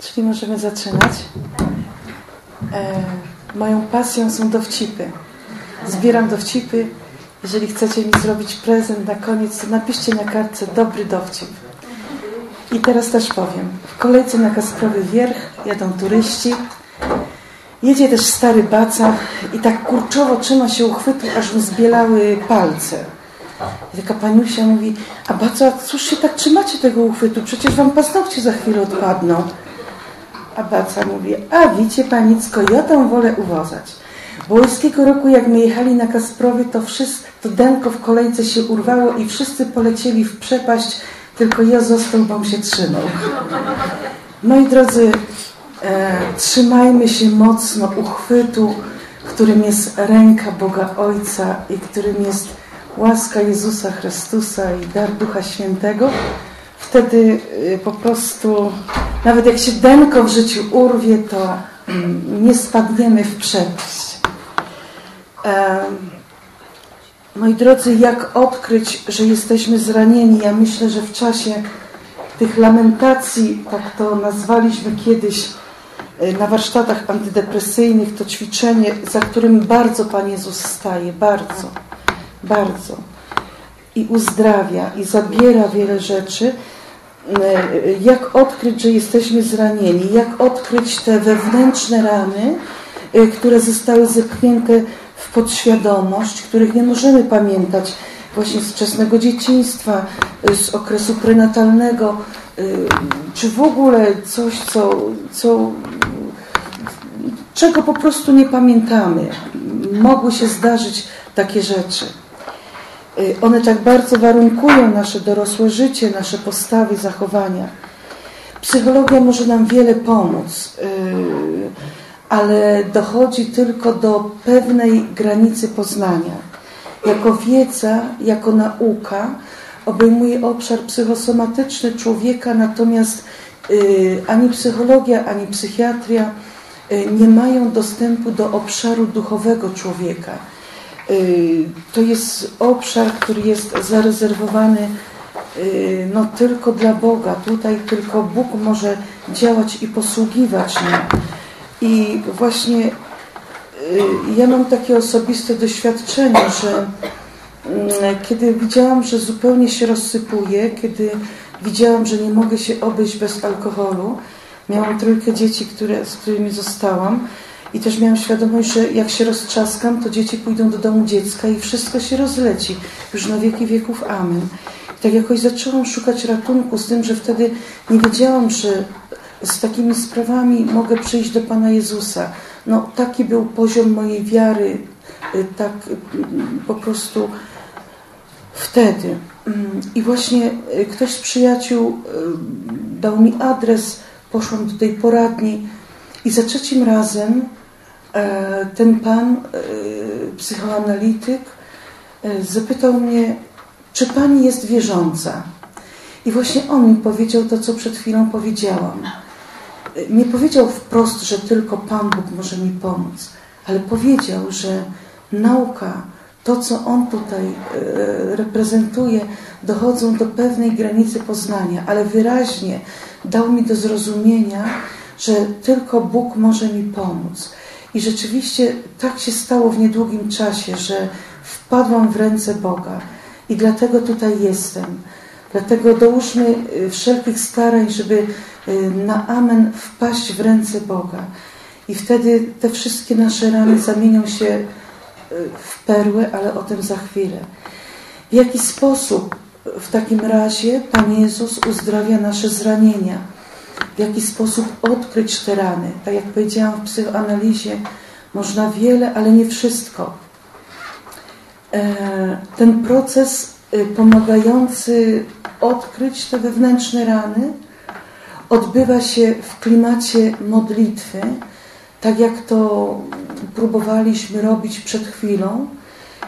Czyli możemy zaczynać. E, moją pasją są dowcipy. Zbieram dowcipy. Jeżeli chcecie mi zrobić prezent na koniec, to napiszcie na kartce dobry dowcip. I teraz też powiem. W kolejce na Kasprowy Wierch jadą turyści. Jedzie też stary baca i tak kurczowo trzyma się uchwytu, aż mu zbielały palce. I taka paniusia mówi, a baca, cóż się tak trzymacie tego uchwytu? Przecież wam paznokcie za chwilę odpadną. A baca mówi, a wiecie panicko, ja tam wolę uwozać. Bo łyskiego roku, jak my jechali na Kasprowy, to wszystko, to denko w kolejce się urwało i wszyscy polecieli w przepaść, tylko ja został, bom się trzymał. Moi drodzy, e, trzymajmy się mocno uchwytu, którym jest ręka Boga Ojca i którym jest łaska Jezusa Chrystusa i dar Ducha Świętego. Wtedy e, po prostu, nawet jak się denko w życiu urwie, to mm, nie spadniemy w przepaść. Moi drodzy, jak odkryć, że jesteśmy zranieni? Ja myślę, że w czasie tych lamentacji, tak to nazwaliśmy kiedyś e, na warsztatach antydepresyjnych, to ćwiczenie, za którym bardzo Pan Jezus staje, bardzo, bardzo. I uzdrawia, i zabiera wiele rzeczy. E, jak odkryć, że jesteśmy zranieni? Jak odkryć te wewnętrzne rany, e, które zostały zepchnięte w podświadomość, których nie możemy pamiętać właśnie z wczesnego dzieciństwa, z okresu prenatalnego, czy w ogóle coś, co, co, czego po prostu nie pamiętamy. Mogły się zdarzyć takie rzeczy. One tak bardzo warunkują nasze dorosłe życie, nasze postawy, zachowania. Psychologia może nam wiele pomóc, ale dochodzi tylko do pewnej granicy poznania jako wiedza, jako nauka obejmuje obszar psychosomatyczny człowieka, natomiast y, ani psychologia, ani psychiatria y, nie mają dostępu do obszaru duchowego człowieka. Y, to jest obszar, który jest zarezerwowany no, tylko dla Boga. Tutaj tylko Bóg może działać i posługiwać nam. I właśnie Y, ja mam takie osobiste doświadczenie, że mm, kiedy widziałam, że zupełnie się rozsypuję, kiedy widziałam, że nie mogę się obejść bez alkoholu, miałam trójkę dzieci, które, z którymi zostałam i też miałam świadomość, że jak się roztrzaskam, to dzieci pójdą do domu dziecka i wszystko się rozleci. Już na wieki wieków. Amen. I tak jakoś zaczęłam szukać ratunku z tym, że wtedy nie wiedziałam, że z takimi sprawami mogę przyjść do Pana Jezusa no, taki był poziom mojej wiary, y, tak y, po prostu wtedy. Mm, I właśnie y, ktoś z przyjaciół dał mi adres, poszłam do tej poradni i za trzecim razem ten pan, psychoanalityk, zapytał mnie, czy pani jest wierząca? I właśnie on mi powiedział to, co przed chwilą powiedziałam nie powiedział wprost, że tylko Pan Bóg może mi pomóc, ale powiedział, że nauka, to co On tutaj e, reprezentuje, dochodzą do pewnej granicy poznania, ale wyraźnie dał mi do zrozumienia, że tylko Bóg może mi pomóc. I rzeczywiście tak się stało w niedługim czasie, że wpadłam w ręce Boga i dlatego tutaj jestem. Dlatego dołóżmy e, wszelkich starań, żeby Y, na amen wpaść w ręce Boga. I wtedy te wszystkie nasze rany zamienią się y, w perły, ale o tym za chwilę. W jaki sposób w takim razie Pan Jezus uzdrawia nasze zranienia? W jaki sposób odkryć te rany? Tak jak powiedziałam w psychoanalizie, można wiele, ale nie wszystko. E, ten proces y, pomagający odkryć te wewnętrzne rany odbywa się w klimacie modlitwy, tak jak to próbowaliśmy robić przed chwilą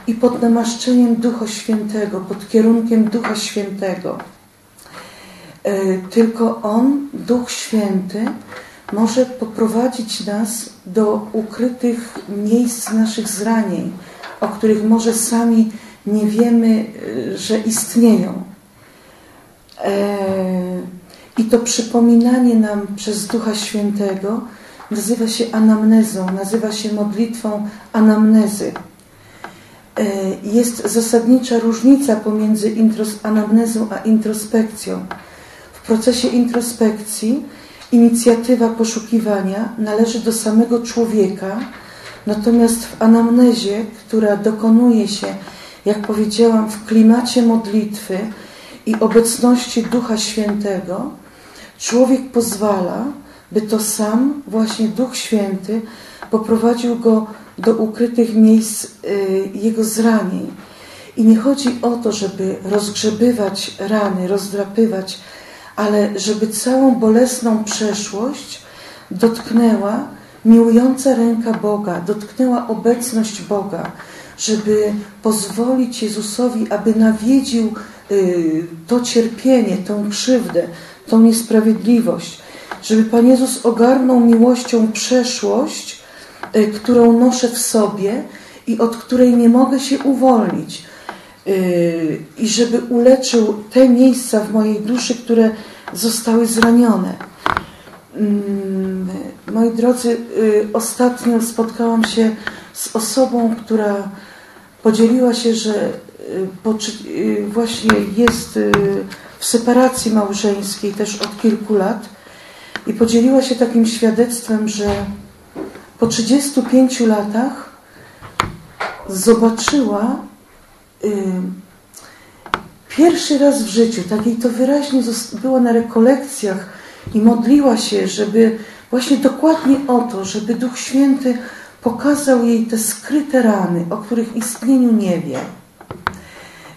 i pod namaszczeniem Ducha Świętego, pod kierunkiem Ducha Świętego. E, tylko On, Duch Święty, może poprowadzić nas do ukrytych miejsc naszych zranień, o których może sami nie wiemy, e, że istnieją. E, I to przypominanie nam przez Ducha Świętego nazywa się anamnezą, nazywa się modlitwą anamnezy. Jest zasadnicza różnica pomiędzy anamnezą a introspekcją. W procesie introspekcji inicjatywa poszukiwania należy do samego człowieka, natomiast w anamnezie, która dokonuje się, jak powiedziałam, w klimacie modlitwy i obecności Ducha Świętego, człowiek pozwala, by to sam właśnie Duch Święty poprowadził go do ukrytych miejsc y, jego zranień. I nie chodzi o to, żeby rozgrzebywać rany, rozdrapywać, ale żeby całą bolesną przeszłość dotknęła miłująca ręka Boga, dotknęła obecność Boga, żeby pozwolić Jezusowi, aby nawiedził y, to cierpienie, tą krzywdę, tą niesprawiedliwość, żeby Pan Jezus ogarnął miłością przeszłość, y, którą noszę w sobie i od której nie mogę się uwolnić. Y, I żeby uleczył te miejsca w mojej duszy, które zostały zranione. Mm, moi drodzy, y, ostatnio spotkałam się z osobą, która podzieliła się, że właśnie jest w separacji małżeńskiej też od kilku lat i podzieliła się takim świadectwem, że po 35 latach zobaczyła pierwszy raz w życiu, tak jej to wyraźnie było na rekolekcjach i modliła się, żeby właśnie dokładnie o to, żeby Duch Święty pokazał jej te skryte rany, o których istnieniu nie wie.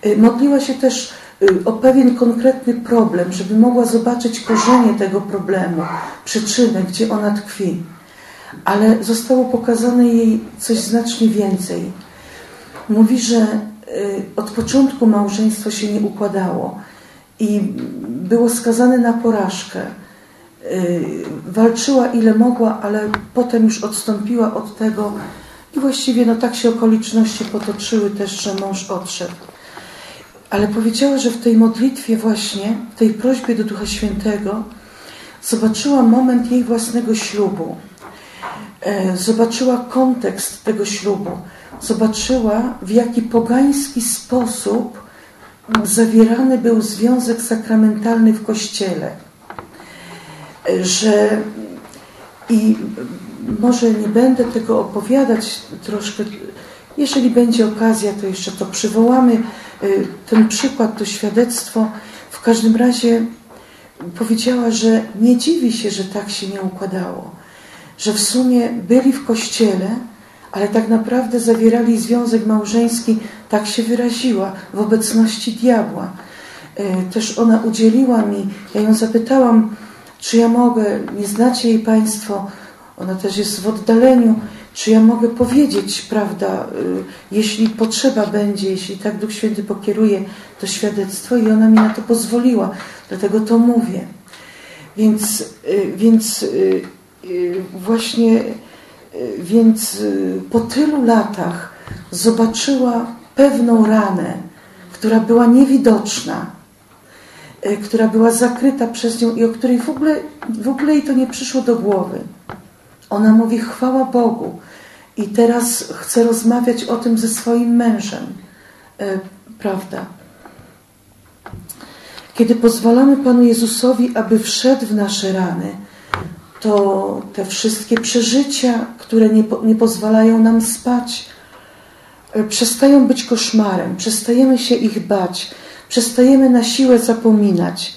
Y, modliła się też Y, o pewien konkretny problem, żeby mogła zobaczyć korzenie tego problemu, przyczynę, gdzie ona tkwi. Ale zostało pokazane jej coś znacznie więcej. Mówi, że od początku małżeństwo się nie układało i było skazane na porażkę. Y, walczyła ile mogła, ale potem już odstąpiła od tego i właściwie no tak się okoliczności potoczyły też, że mąż odszedł. Ale powiedziała, że w tej modlitwie właśnie, w tej prośbie do Ducha Świętego zobaczyła moment jej własnego ślubu. E, zobaczyła kontekst tego ślubu. Zobaczyła, w jaki pogański sposób zawierany był związek sakramentalny w Kościele. E, że i może nie będę tego opowiadać troszkę, jeżeli będzie okazja, to jeszcze to przywołamy Y, ten przykład, to świadectwo, w każdym razie powiedziała, że nie dziwi się, że tak się nie układało. Że w sumie byli w kościele, ale tak naprawdę zawierali związek małżeński, tak się wyraziła, w obecności diabła. Y, też ona udzieliła mi, ja ją zapytałam, czy ja mogę, nie znacie jej Państwo, ona też jest w oddaleniu, czy ja mogę powiedzieć, prawda, y, jeśli potrzeba będzie, jeśli tak Duch Święty pokieruje to świadectwo i ona mi na to pozwoliła, dlatego to mówię. Więc, y, więc właśnie więc po tylu latach zobaczyła pewną ranę, która była niewidoczna, która była zakryta przez nią i o której w ogóle, w ogóle jej to nie przyszło do głowy. Ona mówi chwała Bogu i teraz chce rozmawiać o tym ze swoim mężem. Prawda? Kiedy pozwalamy Panu Jezusowi, aby wszedł w nasze rany, to te wszystkie przeżycia, które nie, nie pozwalają nam spać, e, przestają być koszmarem, przestajemy się ich bać, przestajemy na siłę zapominać.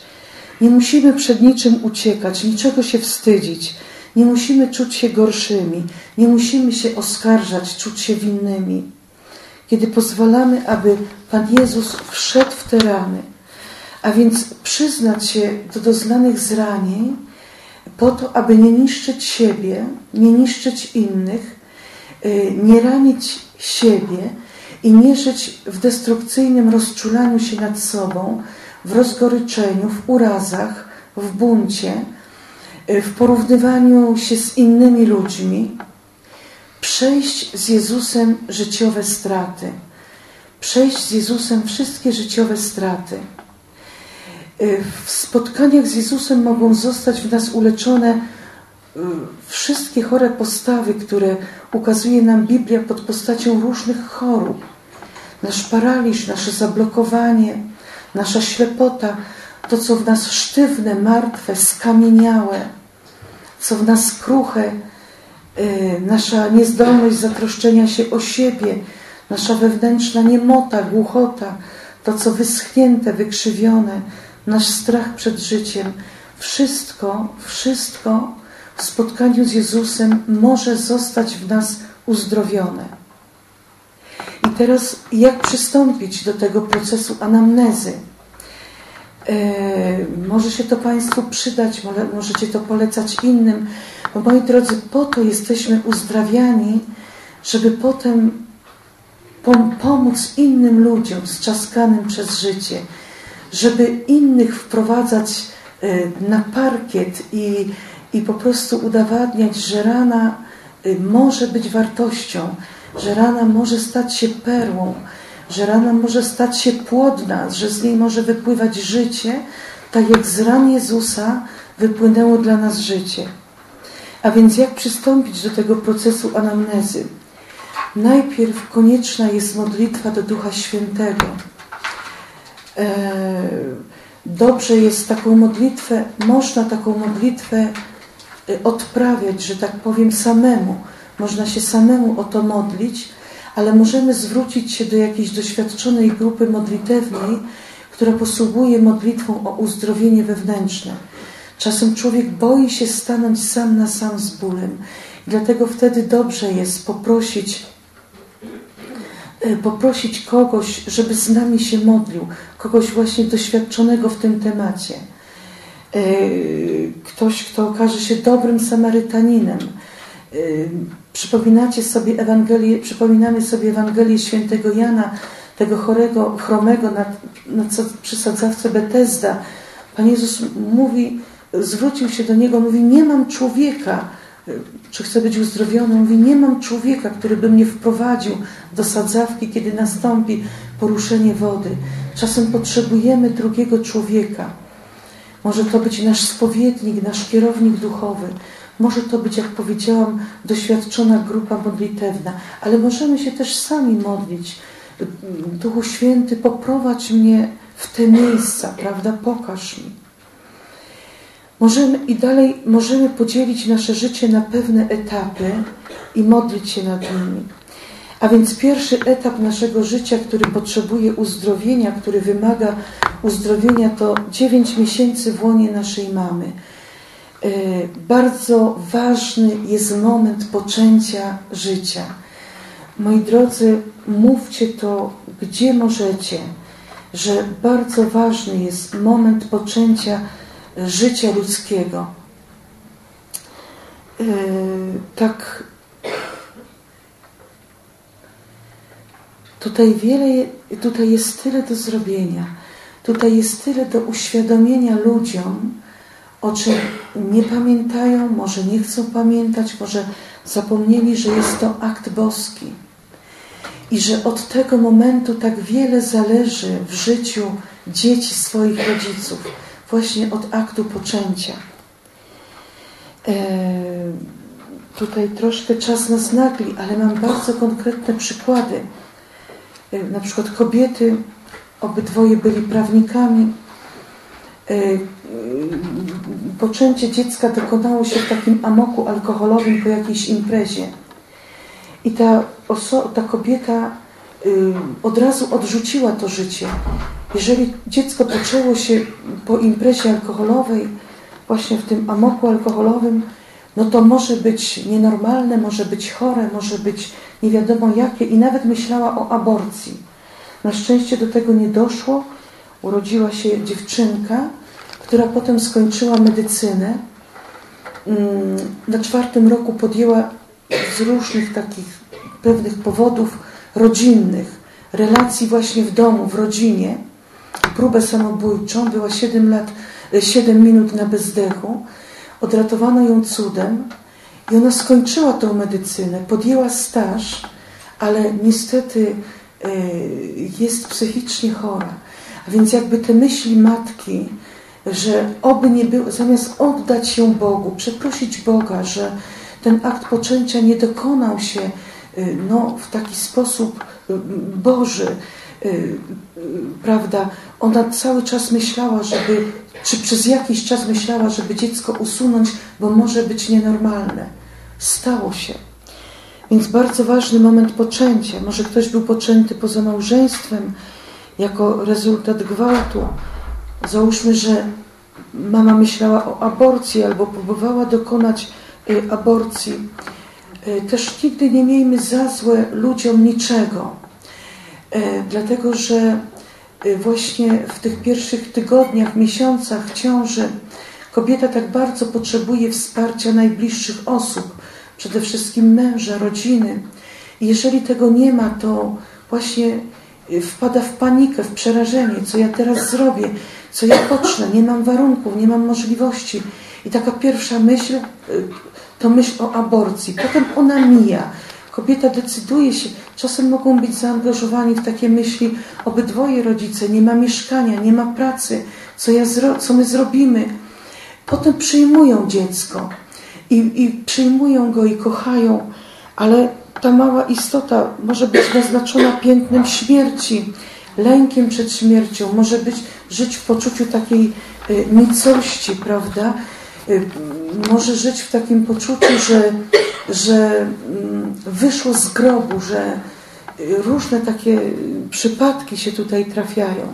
Nie musimy przed niczym uciekać, niczego się wstydzić. Nie musimy czuć się gorszymi, nie musimy się oskarżać, czuć się winnymi. Kiedy pozwalamy, aby Pan Jezus wszedł w te rany, a więc przyznać się do doznanych zranień, po to, aby nie niszczyć siebie, nie niszczyć innych, y, nie ranić siebie i nie żyć w destrukcyjnym rozczulaniu się nad sobą, w rozgoryczeniu, w urazach, w buncie, Y, w porównywaniu się z innymi ludźmi, przejść z Jezusem życiowe straty, przejść z Jezusem wszystkie życiowe straty. W spotkaniach z Jezusem mogą zostać w nas uleczone wszystkie chore postawy, które ukazuje nam Biblia pod postacią różnych chorób. Nasz paraliż, nasze zablokowanie, nasza ślepota, to co w nas sztywne, martwe, skamieniałe, co w nas kruche, y, nasza niezdolność zatroszczenia się o siebie, nasza wewnętrzna niemota, głuchota, to co wyschnięte, wykrzywione, nasz strach przed życiem, wszystko, wszystko w spotkaniu z Jezusem może zostać w nas uzdrowione. I teraz jak przystąpić do tego procesu anamnezy? E, może się to Państwu przydać, możecie to polecać innym, bo moi drodzy, po to jesteśmy uzdrawiani, żeby potem pomóc innym ludziom strzaskanym przez życie, żeby innych wprowadzać e, na parkiet i i po prostu udowadniać, że rana y, może być wartością, że rana może stać się perłą, że rana może stać się płodna, że z niej może wypływać życie, tak jak z ran Jezusa wypłynęło dla nas życie. A więc jak przystąpić do tego procesu anamnezy? Najpierw konieczna jest modlitwa do Ducha Świętego. E, dobrze jest taką modlitwę, można taką modlitwę Y, odprawiać, że tak powiem, samemu. Można się samemu o to modlić, ale możemy zwrócić się do jakiejś doświadczonej grupy modlitewnej, która posługuje modlitwą o uzdrowienie wewnętrzne. Czasem człowiek boi się stanąć sam na sam z bólem. Dlatego wtedy dobrze jest poprosić, poprosić kogoś, żeby z nami się modlił, kogoś właśnie doświadczonego w tym temacie. Y, ktoś, kto okaże się dobrym Samarytaninem. Y, przypominacie sobie Ewangelię, przypominamy sobie Ewangelię świętego Jana, tego chorego, chromego na, na przy sadzawce Betesda. Pan Jezus mówi, zwrócił się do niego, mówi, nie mam człowieka, czy chce być uzdrowiony, mówi, nie mam człowieka, który by mnie wprowadził do sadzawki, kiedy nastąpi poruszenie wody. Czasem potrzebujemy drugiego człowieka. Może to być nasz spowiednik, nasz kierownik duchowy. Może to być, jak powiedziałam, doświadczona grupa modlitewna, ale możemy się też sami modlić. Duchu Święty, poprowadź mnie w te miejsca, prawda? Pokaż mi. Możemy, I dalej możemy podzielić nasze życie na pewne etapy i modlić się nad nimi. A więc pierwszy etap naszego życia, który potrzebuje uzdrowienia, który wymaga uzdrowienia, to 9 miesięcy w łonie naszej mamy. E, bardzo ważny jest moment poczęcia życia. Moi drodzy, mówcie to, gdzie możecie, że bardzo ważny jest moment poczęcia życia ludzkiego. E, tak Tutaj wiele, tutaj jest tyle do zrobienia. Tutaj jest tyle do uświadomienia ludziom, o czym nie pamiętają, może nie chcą pamiętać, może zapomnieli, że jest to akt boski. I że od tego momentu tak wiele zależy w życiu dzieci swoich rodziców, właśnie od aktu poczęcia. E, tutaj troszkę czas nas nagli, ale mam bardzo konkretne przykłady Y, na przykład kobiety, obydwoje byli prawnikami. Y, y, poczęcie dziecka dokonało się w takim amoku alkoholowym po jakiejś imprezie. I ta, ta kobieta od razu odrzuciła to życie. Jeżeli dziecko poczęło się po imprezie alkoholowej, właśnie w tym amoku alkoholowym, no to może być nienormalne, może być chore, może być nie wiadomo jakie i nawet myślała o aborcji. Na szczęście do tego nie doszło. Urodziła się dziewczynka, która potem skończyła medycynę. Na czwartym roku podjęła z różnych takich pewnych powodów rodzinnych, relacji właśnie w domu, w rodzinie, próbę samobójczą. Była 7 lat, 7 minut na bezdechu. Odratowano ją cudem i ona skończyła tą medycynę, podjęła staż, ale niestety e, jest psychicznie chora. A więc jakby te myśli matki że oby nie było, zamiast oddać się Bogu, przeprosić Boga, że ten akt poczęcia nie dokonał się y, no, w taki sposób Boży, prawda? Ona cały czas myślała, żeby, czy przez jakiś czas myślała, żeby dziecko usunąć, bo może być nienormalne. Stało się. Więc bardzo ważny moment poczęcia. Może ktoś był poczęty poza małżeństwem jako rezultat gwałtu. Załóżmy, że mama myślała o aborcji albo próbowała dokonać y, aborcji. Y, też nigdy nie miejmy za złe ludziom niczego, y, dlatego że właśnie w tych pierwszych tygodniach, miesiącach ciąży kobieta tak bardzo potrzebuje wsparcia najbliższych osób, przede wszystkim męża, rodziny. I jeżeli tego nie ma, to właśnie wpada w panikę, w przerażenie, co ja teraz zrobię, co ja pocznę, nie mam warunków, nie mam możliwości. I taka pierwsza myśl to myśl o aborcji. Potem ona mija. Kobieta decyduje się, czasem mogą być zaangażowani w takie myśli obydwoje rodzice, nie ma mieszkania, nie ma pracy, co, ja co my zrobimy. Potem przyjmują dziecko i, i przyjmują go i kochają, ale ta mała istota może być naznaczona pięknem śmierci, lękiem przed śmiercią, może być żyć w poczuciu takiej y, nicości, prawda? Y, może żyć w takim poczuciu, że, że mm, wyszło z grobu, że y, różne takie przypadki się tutaj trafiają.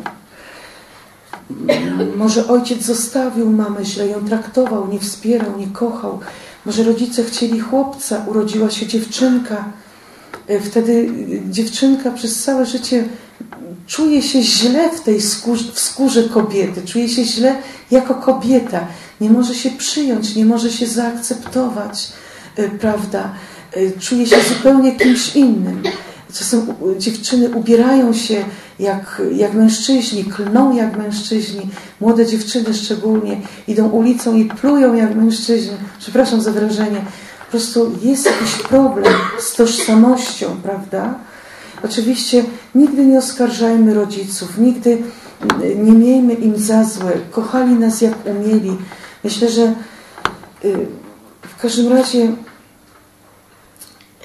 Może ojciec zostawił mamę źle, ją traktował, nie wspierał, nie kochał. Może rodzice chcieli chłopca, urodziła się dziewczynka. E, wtedy dziewczynka przez całe życie czuje się źle w tej skórze, w skórze kobiety, czuje się źle jako kobieta. Nie może się przyjąć, nie może się zaakceptować, e, prawda? E, czuje się zupełnie kimś innym. Czasem dziewczyny ubierają się jak, jak mężczyźni, klną jak mężczyźni, młode dziewczyny szczególnie idą ulicą i plują jak mężczyźni. Przepraszam za wrażenie. Po prostu jest jakiś problem z tożsamością, prawda? Oczywiście nigdy nie oskarżajmy rodziców, nigdy nie miejmy im za złe. Kochali nas jak umieli. Myślę, że y, w każdym razie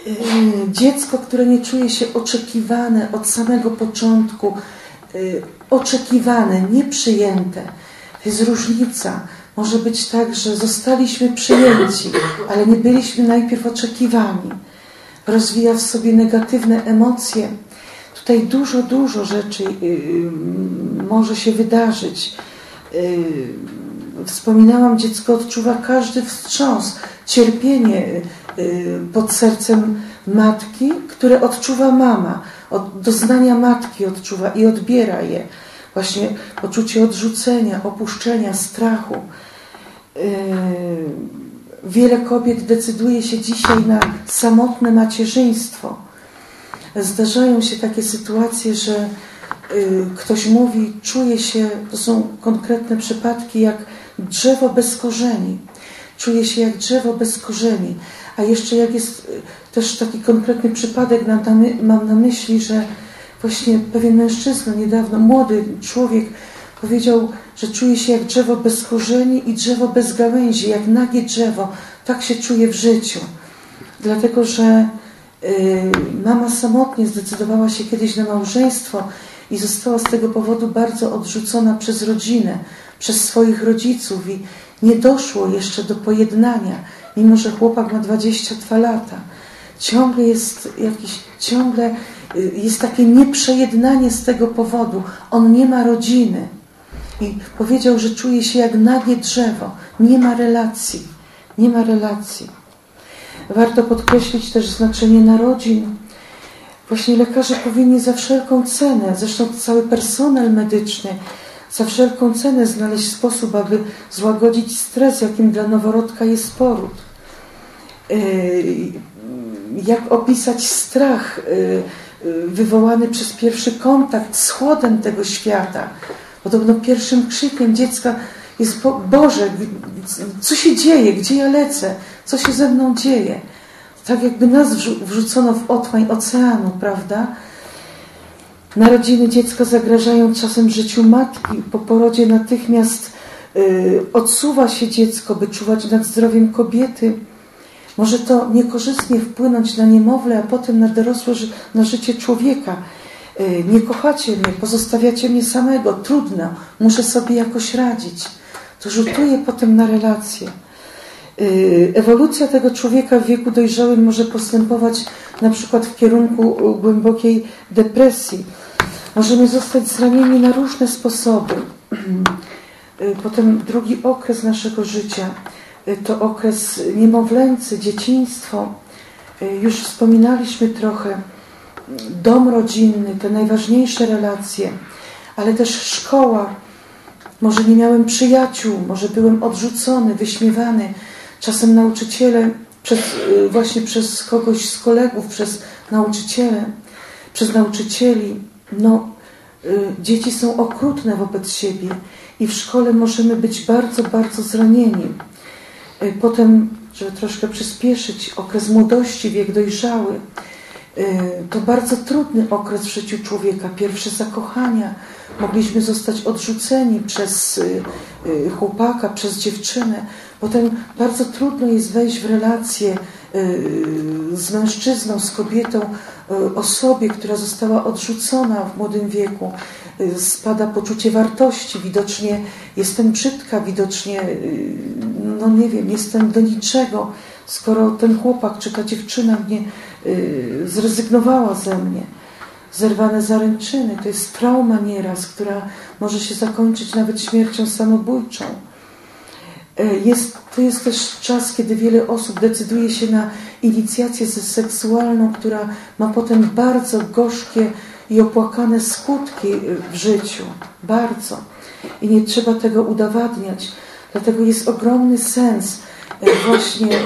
Y, dziecko, które nie czuje się oczekiwane od samego początku, y, oczekiwane, nieprzyjęte. To jest różnica. Może być tak, że zostaliśmy przyjęci, ale nie byliśmy najpierw oczekiwani. Rozwija w sobie negatywne emocje. Tutaj dużo, dużo rzeczy może się wydarzyć. Wspominałam, dziecko odczuwa każdy wstrząs, cierpienie Y, pod sercem matki, które odczuwa mama. Od doznania matki odczuwa i odbiera je. Właśnie poczucie odrzucenia, opuszczenia, strachu. Y, wiele kobiet decyduje się dzisiaj na samotne macierzyństwo. Zdarzają się takie sytuacje, że y, ktoś mówi, czuje się, to są konkretne przypadki, jak drzewo bez korzeni. Czuje się jak drzewo bez korzeni. A jeszcze jak jest y, też taki konkretny przypadek, mam na myśli, że właśnie pewien mężczyzna niedawno, młody człowiek powiedział, że czuje się jak drzewo bez korzeni i drzewo bez gałęzi, jak nagie drzewo. Tak się czuje w życiu. Dlatego, że y, mama samotnie zdecydowała się kiedyś na małżeństwo i została z tego powodu bardzo odrzucona przez rodzinę, przez swoich rodziców i nie doszło jeszcze do pojednania mimo że chłopak ma 22 lata. Ciągle jest jakiś, ciągle y, jest takie nieprzejednanie z tego powodu. On nie ma rodziny. I powiedział, że czuje się jak nagie drzewo. Nie ma relacji. Nie ma relacji. Warto podkreślić też znaczenie narodzin. Właśnie lekarze powinni za wszelką cenę, zresztą cały personel medyczny, za wszelką cenę znaleźć sposób, aby złagodzić stres, jakim dla noworodka jest poród. Y, jak opisać strach y, y, wywołany przez pierwszy kontakt z chłodem tego świata. Podobno pierwszym krzykiem dziecka jest Boże, co się dzieje, gdzie ja lecę, co się ze mną dzieje. Tak jakby nas wrzucono w otchłań oceanu, prawda? Narodziny dziecka zagrażają czasem życiu matki. Po porodzie natychmiast y, odsuwa się dziecko, by czuwać nad zdrowiem kobiety. Może to niekorzystnie wpłynąć na niemowlę, a potem na dorosłe, na życie człowieka. Y, nie kochacie mnie, pozostawiacie mnie samego, trudno, muszę sobie jakoś radzić. To rzutuje potem na relacje. Y, ewolucja tego człowieka w wieku dojrzałym może postępować na przykład w kierunku głębokiej depresji. Możemy zostać zranieni na różne sposoby. Y, potem drugi okres naszego życia to okres niemowlęcy, dzieciństwo. Już wspominaliśmy trochę dom rodzinny, te najważniejsze relacje, ale też szkoła. Może nie miałem przyjaciół, może byłem odrzucony, wyśmiewany. Czasem nauczyciele, przez, y, właśnie przez kogoś z kolegów, przez nauczyciele, przez nauczycieli. No, y, dzieci są okrutne wobec siebie i w szkole możemy być bardzo, bardzo zranieni. Y, potem, żeby troszkę przyspieszyć, okres młodości, wiek dojrzały, to bardzo trudny okres w życiu człowieka. Pierwsze zakochania. Mogliśmy zostać odrzuceni przez chłopaka, przez dziewczynę. Potem bardzo trudno jest wejść w relację z mężczyzną, z kobietą, osobie, która została odrzucona w młodym wieku. Spada poczucie wartości, widocznie jestem brzydka, widocznie, no nie wiem, jestem do niczego, skoro ten chłopak czy ta dziewczyna mnie Y, zrezygnowała ze mnie. Zerwane zaręczyny to jest trauma nieraz, która może się zakończyć nawet śmiercią samobójczą. Y, jest, to jest też czas, kiedy wiele osób decyduje się na inicjację seksualną, która ma potem bardzo gorzkie i opłakane skutki w życiu. Bardzo. I nie trzeba tego udowadniać. Dlatego jest ogromny sens y, właśnie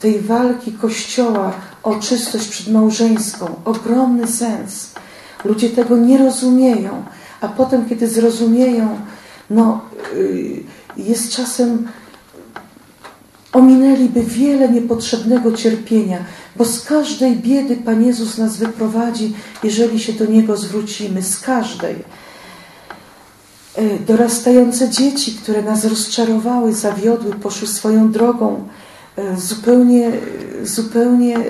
tej walki Kościoła o czystość przedmałżeńską. Ogromny sens. Ludzie tego nie rozumieją, a potem, kiedy zrozumieją, no, y, jest czasem ominęliby wiele niepotrzebnego cierpienia, bo z każdej biedy Pan Jezus nas wyprowadzi, jeżeli się do Niego zwrócimy. Z każdej. Y, dorastające dzieci, które nas rozczarowały, zawiodły, poszły swoją drogą, E, zupełnie, zupełnie e,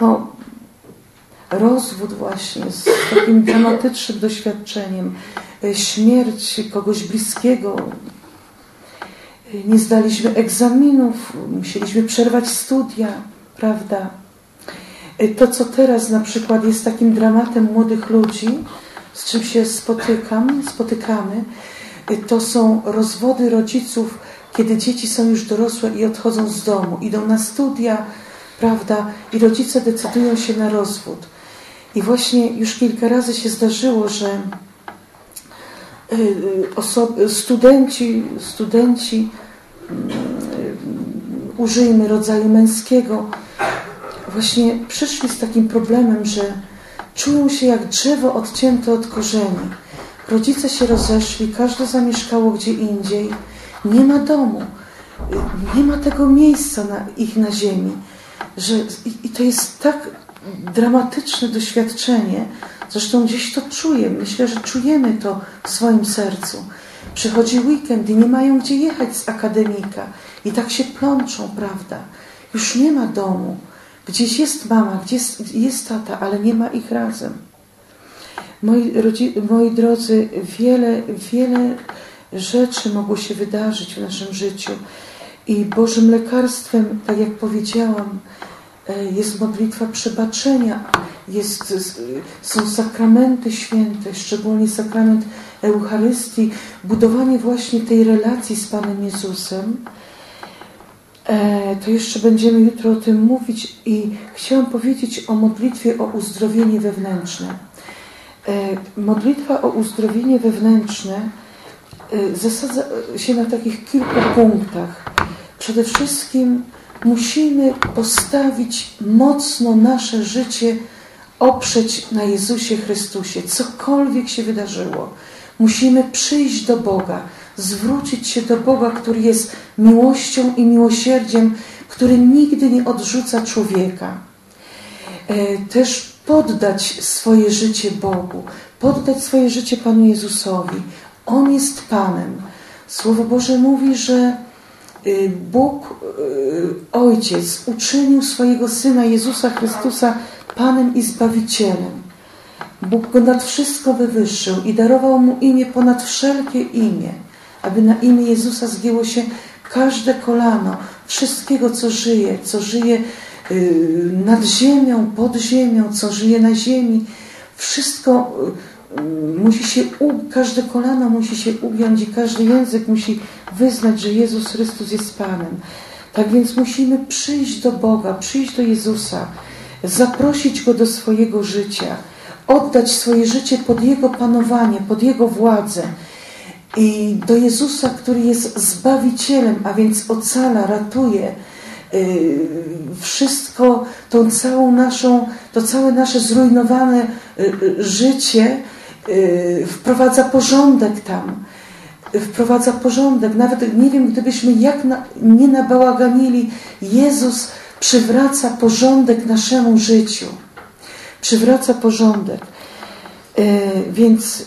no, rozwód właśnie z takim dramatycznym doświadczeniem, e, śmierć kogoś bliskiego. Nie zdaliśmy egzaminów, musieliśmy przerwać studia, prawda? To, co teraz na przykład jest takim dramatem młodych ludzi, z czym się spotykam, spotykamy, to są rozwody rodziców kiedy dzieci są już dorosłe i odchodzą z domu, idą na studia, prawda, i rodzice decydują się na rozwód. I właśnie już kilka razy się zdarzyło, że y, y, osoby, studenci, studenci, mm, użyjmy rodzaju męskiego, właśnie przyszli z takim problemem, że czują się jak drzewo odcięte od korzeni. Rodzice się rozeszli, każde zamieszkało gdzie indziej nie ma domu, nie ma tego miejsca na ich na ziemi. Że, i, I to jest tak dramatyczne doświadczenie. Zresztą gdzieś to czuję. Myślę, że czujemy to w swoim sercu. Przychodzi weekend i nie mają gdzie jechać z akademika. I tak się plączą, prawda? Już nie ma domu. Gdzieś jest mama, gdzieś jest, jest tata, ale nie ma ich razem. Moi, moi drodzy, wiele, wiele rzeczy mogło się wydarzyć w naszym życiu. I Bożym lekarstwem, tak jak powiedziałam, jest modlitwa przebaczenia, jest, są sakramenty święte, szczególnie sakrament Eucharystii, budowanie właśnie tej relacji z Panem Jezusem. E, to jeszcze będziemy jutro o tym mówić i chciałam powiedzieć o modlitwie o uzdrowienie wewnętrzne. E, modlitwa o uzdrowienie wewnętrzne zasadza się na takich kilku punktach. Przede wszystkim musimy postawić mocno nasze życie, oprzeć na Jezusie Chrystusie, cokolwiek się wydarzyło. Musimy przyjść do Boga, zwrócić się do Boga, który jest miłością i miłosierdziem, który nigdy nie odrzuca człowieka. E, też poddać swoje życie Bogu, poddać swoje życie Panu Jezusowi, on jest Panem. Słowo Boże mówi, że Bóg, y, Ojciec, uczynił swojego Syna Jezusa Chrystusa Panem i Zbawicielem. Bóg go nad wszystko wywyższył i darował mu imię ponad wszelkie imię, aby na imię Jezusa zgięło się każde kolano, wszystkiego, co żyje, co żyje y, nad ziemią, pod ziemią, co żyje na ziemi. Wszystko musi się, każde kolano musi się ugiąć i każdy język musi wyznać, że Jezus Chrystus jest Panem. Tak więc musimy przyjść do Boga, przyjść do Jezusa, zaprosić Go do swojego życia, oddać swoje życie pod Jego panowanie, pod Jego władzę. I do Jezusa, który jest Zbawicielem, a więc ocala, ratuje yy, wszystko, tą całą naszą, to całe nasze zrujnowane życie, Y, wprowadza porządek tam. Wprowadza porządek. Nawet nie wiem, gdybyśmy jak na, nie nabałaganili, Jezus przywraca porządek naszemu życiu. Przywraca porządek. Y, więc,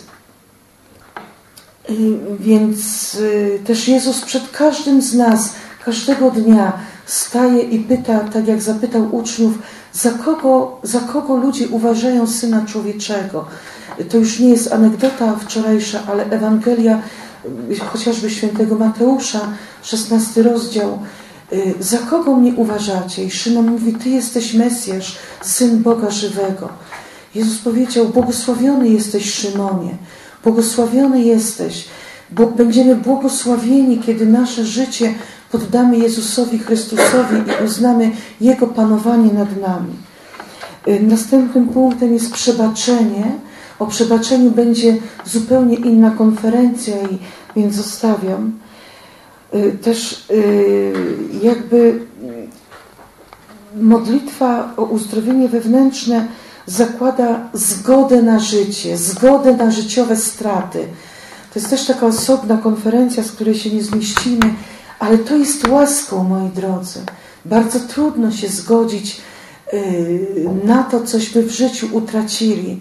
y, więc też Jezus przed każdym z nas, każdego dnia staje i pyta, tak jak zapytał uczniów, za kogo, za kogo ludzie uważają Syna Człowieczego? To już nie jest anegdota wczorajsza, ale Ewangelia chociażby świętego Mateusza, 16 rozdział. Y, za kogo mnie uważacie? I Szymon mówi, Ty jesteś Mesjasz, Syn Boga żywego. Jezus powiedział, błogosławiony jesteś Szymonie, błogosławiony jesteś, bo będziemy błogosławieni, kiedy nasze życie poddamy Jezusowi Chrystusowi i uznamy Jego panowanie nad nami. Y, następnym punktem jest przebaczenie, o przebaczeniu będzie zupełnie inna konferencja, i, więc zostawiam. Y, też y, jakby modlitwa o uzdrowienie wewnętrzne zakłada zgodę na życie, zgodę na życiowe straty. To jest też taka osobna konferencja, z której się nie zmieścimy, ale to jest łaską, moi drodzy. Bardzo trudno się zgodzić y, na to, cośmy w życiu utracili.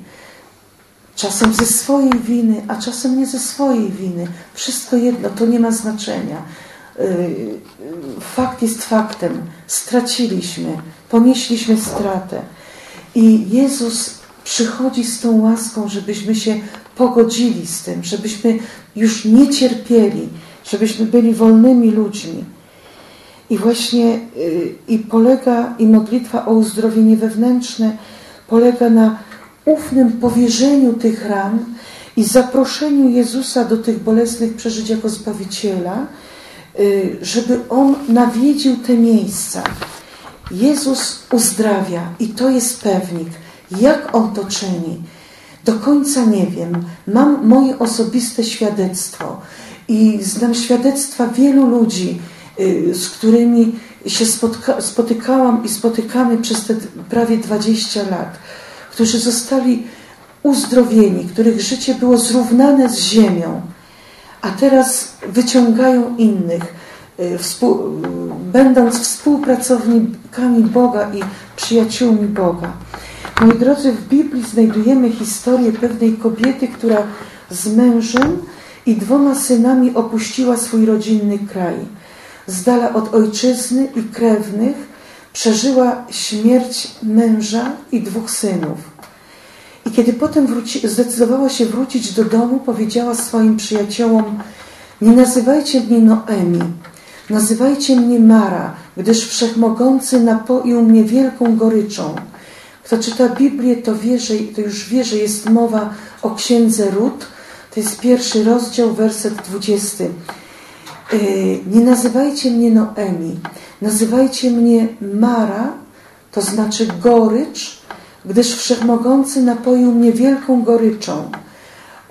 Czasem ze swojej winy, a czasem nie ze swojej winy. Wszystko jedno, to nie ma znaczenia. Y, fakt jest faktem. Straciliśmy, ponieśliśmy stratę. I Jezus przychodzi z tą łaską, żebyśmy się pogodzili z tym, żebyśmy już nie cierpieli, żebyśmy byli wolnymi ludźmi. I właśnie y, i polega, i modlitwa o uzdrowienie wewnętrzne polega na ufnym powierzeniu tych ran i zaproszeniu Jezusa do tych bolesnych przeżyć jako Zbawiciela, y, żeby On nawiedził te miejsca. Jezus uzdrawia i to jest pewnik. Jak On to czyni? Do końca nie wiem. Mam moje osobiste świadectwo i znam świadectwa wielu ludzi, y, z którymi się spotka, spotykałam i spotykamy przez te prawie 20 lat którzy zostali uzdrowieni, których życie było zrównane z ziemią, a teraz wyciągają innych, y, współ, będąc współpracownikami Boga i przyjaciółmi Boga. Moi drodzy, w Biblii znajdujemy historię pewnej kobiety, która z mężem i dwoma synami opuściła swój rodzinny kraj. Z dala od ojczyzny i krewnych przeżyła śmierć męża i dwóch synów. I kiedy potem wróci, zdecydowała się wrócić do domu, powiedziała swoim przyjaciołom: Nie nazywajcie mnie Noemi, nazywajcie mnie Mara, gdyż wszechmogący napoił mnie wielką goryczą. Kto czyta Biblię, to wie, że, to już wie, że jest mowa o księdze Rut. To jest pierwszy rozdział, werset dwudziesty. Y, nie nazywajcie mnie Noemi, nazywajcie mnie Mara, to znaczy gorycz, gdyż Wszechmogący napoił mnie wielką goryczą.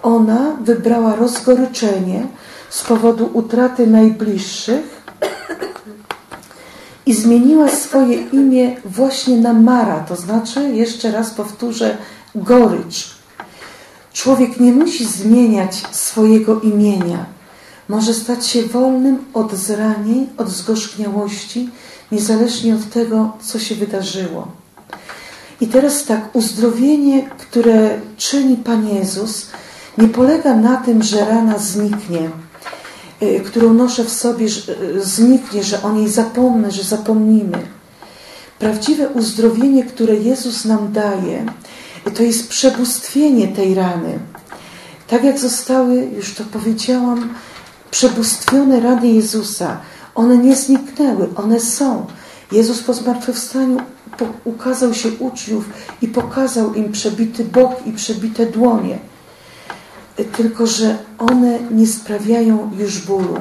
Ona wybrała rozgoryczenie z powodu utraty najbliższych i zmieniła swoje imię właśnie na Mara, to znaczy, jeszcze raz powtórzę, gorycz. Człowiek nie musi zmieniać swojego imienia może stać się wolnym od zranień, od zgorzkniałości, niezależnie od tego, co się wydarzyło. I teraz tak, uzdrowienie, które czyni Pan Jezus, nie polega na tym, że rana zniknie. którą noszę w sobie, zniknie, że o niej zapomnę, że zapomnimy. Prawdziwe uzdrowienie, które Jezus nam daje, to jest przebóstwienie tej rany. Tak jak zostały, już to powiedziałam, przebóstwione rany Jezusa, one nie zniknęły, one są. Jezus po zmartwychwstaniu ukazał się uczniów i pokazał im przebity bok i przebite dłonie. Tylko, że one nie sprawiają już bólu.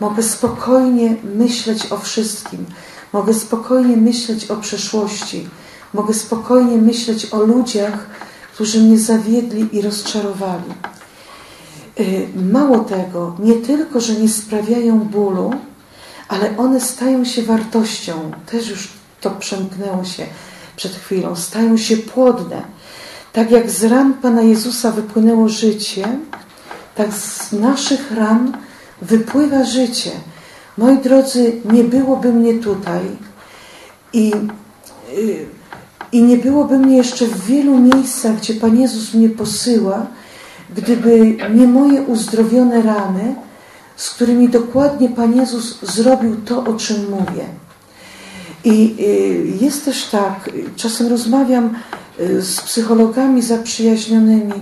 Mogę spokojnie myśleć o wszystkim. Mogę spokojnie myśleć o przeszłości. Mogę spokojnie myśleć o ludziach, którzy mnie zawiedli i rozczarowali. Y, mało tego, nie tylko, że nie sprawiają bólu, ale one stają się wartością. Też już to przemknęło się przed chwilą. Stają się płodne. Tak jak z ran Pana Jezusa wypłynęło życie, tak z naszych ran wypływa życie. Moi drodzy, nie byłoby mnie tutaj i, y, i nie byłoby mnie jeszcze w wielu miejscach, gdzie Pan Jezus mnie posyła, gdyby nie moje uzdrowione rany, z którymi dokładnie Pan Jezus zrobił to, o czym mówię. I y, jest też tak, czasem rozmawiam y, z psychologami zaprzyjaźnionymi.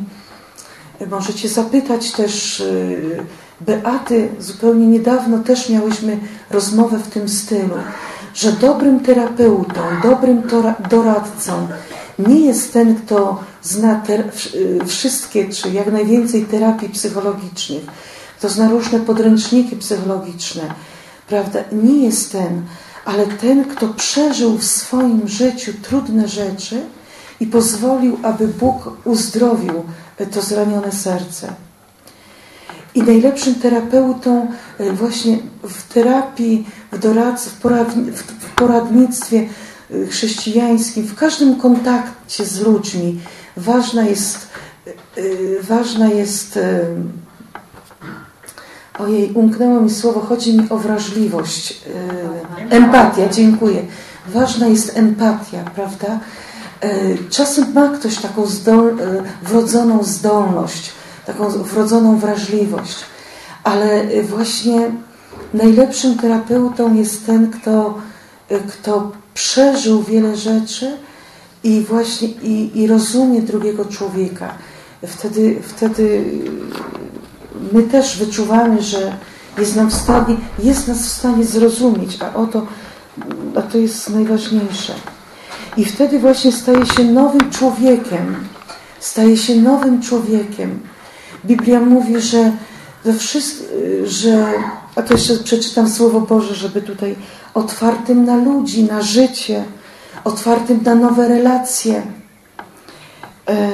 Możecie zapytać też y, Beaty, zupełnie niedawno też miałyśmy rozmowę w tym stylu, że dobrym terapeutą, dobrym doradcą nie jest ten, kto zna wszystkie, czy jak najwięcej terapii psychologicznych, kto zna różne podręczniki psychologiczne, prawda? Nie jest ten, ale ten, kto przeżył w swoim życiu trudne rzeczy i pozwolił, aby Bóg uzdrowił to zranione serce. I najlepszym terapeutą e, właśnie w terapii, w, doradz, w poradnictwie e, chrześcijańskim, w każdym kontakcie z ludźmi ważna jest, e, ważna jest ojej, umknęło mi słowo, chodzi mi o wrażliwość, empatia, dziękuję. Ważna jest empatia, prawda? Czasem ma ktoś taką zdol, wrodzoną zdolność, taką wrodzoną wrażliwość. Ale y, właśnie najlepszym terapeutą jest ten, kto, y, kto przeżył wiele rzeczy i właśnie i, i rozumie drugiego człowieka. Wtedy, wtedy my też wyczuwamy, że jest nam w stanie, jest nas w stanie zrozumieć, a oto a to jest najważniejsze. I wtedy właśnie staje się nowym człowiekiem. Staje się nowym człowiekiem. Biblia mówi, że, że a to jeszcze przeczytam Słowo Boże, żeby tutaj otwartym na ludzi, na życie, otwartym na nowe relacje, e,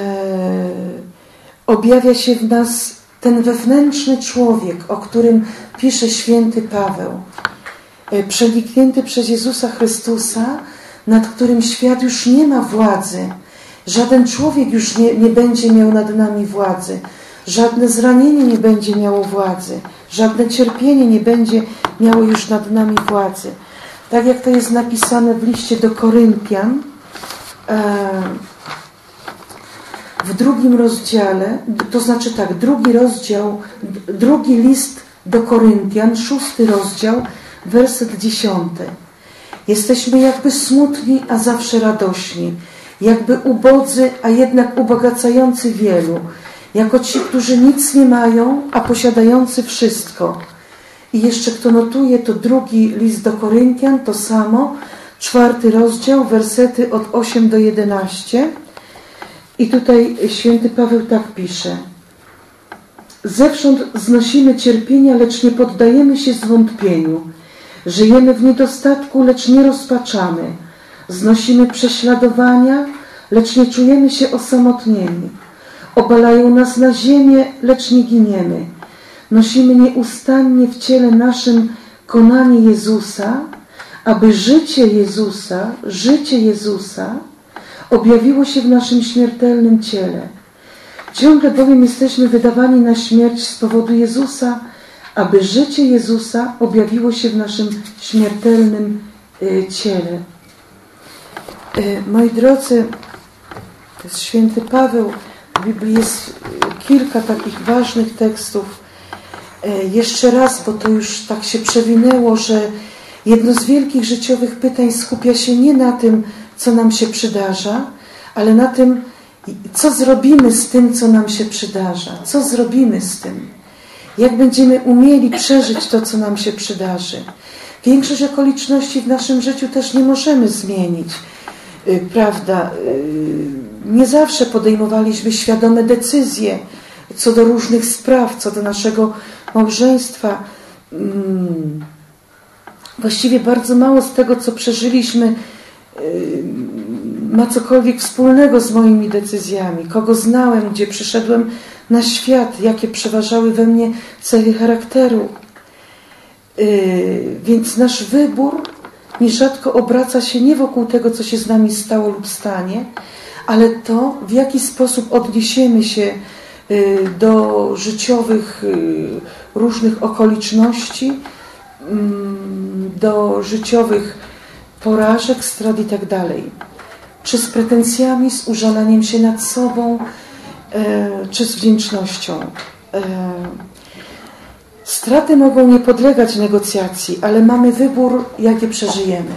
objawia się w nas ten wewnętrzny człowiek, o którym pisze święty Paweł, e, przeniknięty przez Jezusa Chrystusa, nad którym świat już nie ma władzy. Żaden człowiek już nie, nie będzie miał nad nami władzy. Żadne zranienie nie będzie miało władzy, żadne cierpienie nie będzie miało już nad nami władzy. Tak jak to jest napisane w liście do Koryntian, w drugim rozdziale, to znaczy tak, drugi rozdział, drugi list do Koryntian, szósty rozdział, werset dziesiąty. Jesteśmy jakby smutni, a zawsze radośni, jakby ubodzy, a jednak ubogacający wielu, jako ci, którzy nic nie mają, a posiadający wszystko. I jeszcze kto notuje, to drugi list do Koryntian, to samo, czwarty rozdział, wersety od 8 do 11. I tutaj święty Paweł tak pisze. Zewsząd znosimy cierpienia, lecz nie poddajemy się zwątpieniu. Żyjemy w niedostatku, lecz nie rozpaczamy. Znosimy prześladowania, lecz nie czujemy się osamotnieni. Obalają nas na ziemię, lecz nie giniemy. Nosimy nieustannie w ciele naszym konanie Jezusa, aby życie Jezusa, życie Jezusa objawiło się w naszym śmiertelnym ciele. Ciągle bowiem jesteśmy wydawani na śmierć z powodu Jezusa, aby życie Jezusa objawiło się w naszym śmiertelnym y, ciele. Y, moi drodzy, to jest święty Paweł w Biblii jest kilka takich ważnych tekstów. e, jeszcze raz, bo to już tak się przewinęło, że jedno z wielkich życiowych pytań skupia się nie na tym, co nam się przydarza, ale na tym, co zrobimy z tym, co nam się przydarza. Co zrobimy z tym? Jak będziemy umieli przeżyć to, co nam się przydarzy? Większość okoliczności w naszym życiu też nie możemy zmienić, prawda? Y, nie zawsze podejmowaliśmy świadome decyzje co do różnych spraw, co do naszego małżeństwa. Mm, właściwie bardzo mało z tego, co przeżyliśmy, y, ma cokolwiek wspólnego z moimi decyzjami. Kogo znałem, gdzie przyszedłem na świat, jakie przeważały we mnie cechy charakteru. Więc nasz wybór nierzadko obraca się nie wokół tego, co się z nami stało lub stanie, ale to, w jaki sposób odniesiemy się yy, do życiowych yy, różnych okoliczności, mm, do życiowych porażek, strat i tak. Czy z pretensjami, z użalaniem się nad sobą, czy z wdzięcznością. Straty mogą nie podlegać negocjacji, ale mamy wybór, jakie przeżyjemy.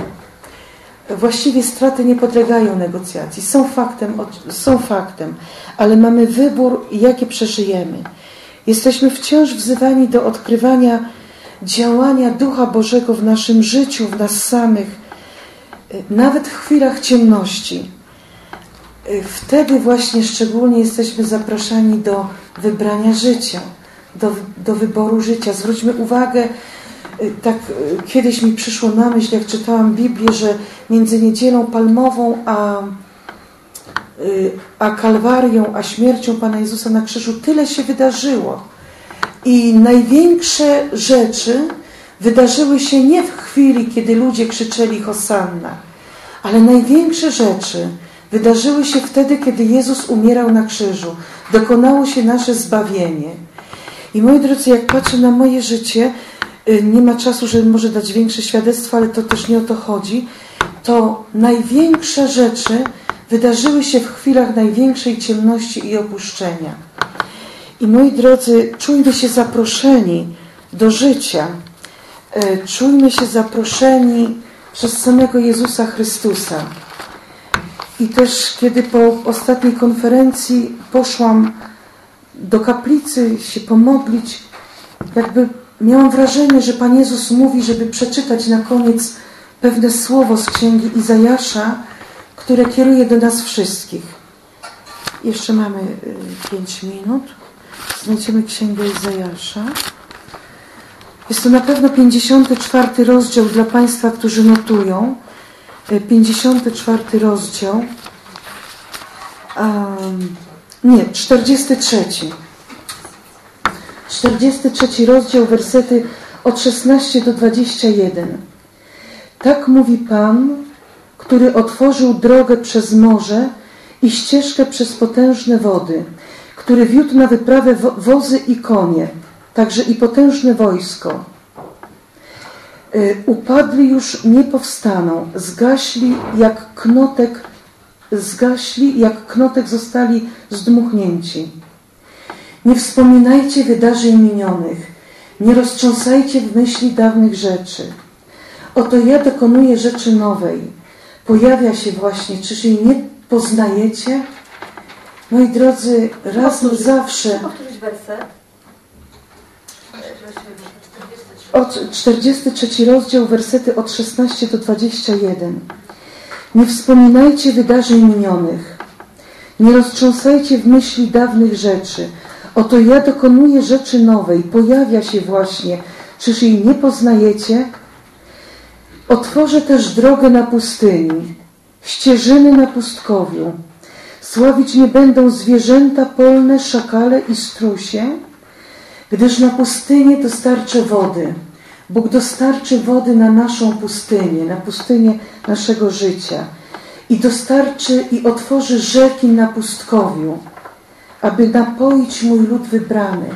Właściwie straty nie podlegają negocjacji, są faktem, są faktem, ale mamy wybór, jakie przeżyjemy. Jesteśmy wciąż wzywani do odkrywania działania Ducha Bożego w naszym życiu, w nas samych, nawet w chwilach ciemności. Wtedy właśnie szczególnie jesteśmy zapraszani do wybrania życia do, do wyboru życia. Zwróćmy uwagę, y, tak y, kiedyś mi przyszło na myśl, jak czytałam Biblię, że między niedzielą palmową a, y, a Kalwarią, a śmiercią Pana Jezusa na krzyżu tyle się wydarzyło. I największe rzeczy wydarzyły się nie w chwili, kiedy ludzie krzyczeli Hosanna, ale największe rzeczy wydarzyły się wtedy, kiedy Jezus umierał na krzyżu. Dokonało się nasze zbawienie. I moi drodzy, jak patrzę na moje życie, y, nie ma czasu, żeby może dać większe świadectwo, ale to też nie o to chodzi, to największe rzeczy wydarzyły się w chwilach największej ciemności i opuszczenia. I moi drodzy, czujmy się zaproszeni do życia. Y, czujmy się zaproszeni przez samego Jezusa Chrystusa. I też kiedy po ostatniej konferencji poszłam do kaplicy się pomodlić, jakby miałam wrażenie, że Pan Jezus mówi, żeby przeczytać na koniec pewne słowo z księgi Izajasza, które kieruje do nas wszystkich. Jeszcze mamy y, pięć minut. Znajdziemy księgę Izajasza. Jest to na pewno 54 rozdział dla Państwa, którzy notują. 54 y, rozdział. Um, nie, 43. 43 rozdział, wersety od 16 do 21. Tak mówi Pan, który otworzył drogę przez morze i ścieżkę przez potężne wody, który wiódł na wyprawę wozy i konie, także i potężne wojsko. Y, upadli już nie powstaną, zgaśli jak knotek zgaśli, jak knotek zostali zdmuchnięci. Nie wspominajcie wydarzeń minionych, nie roztrząsajcie w myśli dawnych rzeczy. Oto ja dokonuję rzeczy nowej. Pojawia się właśnie, czyż jej nie poznajecie? Moi drodzy, raz na zawsze. Od 43 rozdział, wersety od 16 do 21. Nie wspominajcie wydarzeń minionych. Nie roztrząsajcie w myśli dawnych rzeczy. Oto ja dokonuję rzeczy nowej. Pojawia się właśnie. Czyż jej nie poznajecie? Otworzę też drogę na pustyni, ścieżyny na pustkowiu. Sławić nie będą zwierzęta polne, szakale i strusie, gdyż na pustynię dostarczę wody. Bóg dostarczy wody na naszą pustynię, na pustynię naszego życia i dostarczy i otworzy rzeki na pustkowiu, aby napoić mój lud wybrany.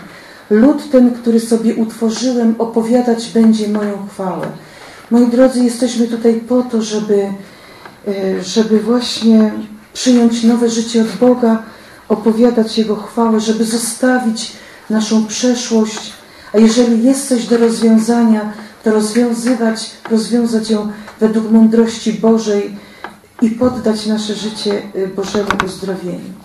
Lud ten, który sobie utworzyłem, opowiadać będzie moją chwałę. Moi drodzy, jesteśmy tutaj po to, żeby, e, żeby właśnie przyjąć nowe życie od Boga, opowiadać Jego chwałę, żeby zostawić naszą przeszłość, A jeżeli jest coś do rozwiązania, to rozwiązywać, rozwiązać ją według mądrości Bożej i poddać nasze życie y, Bożemu uzdrowieniu.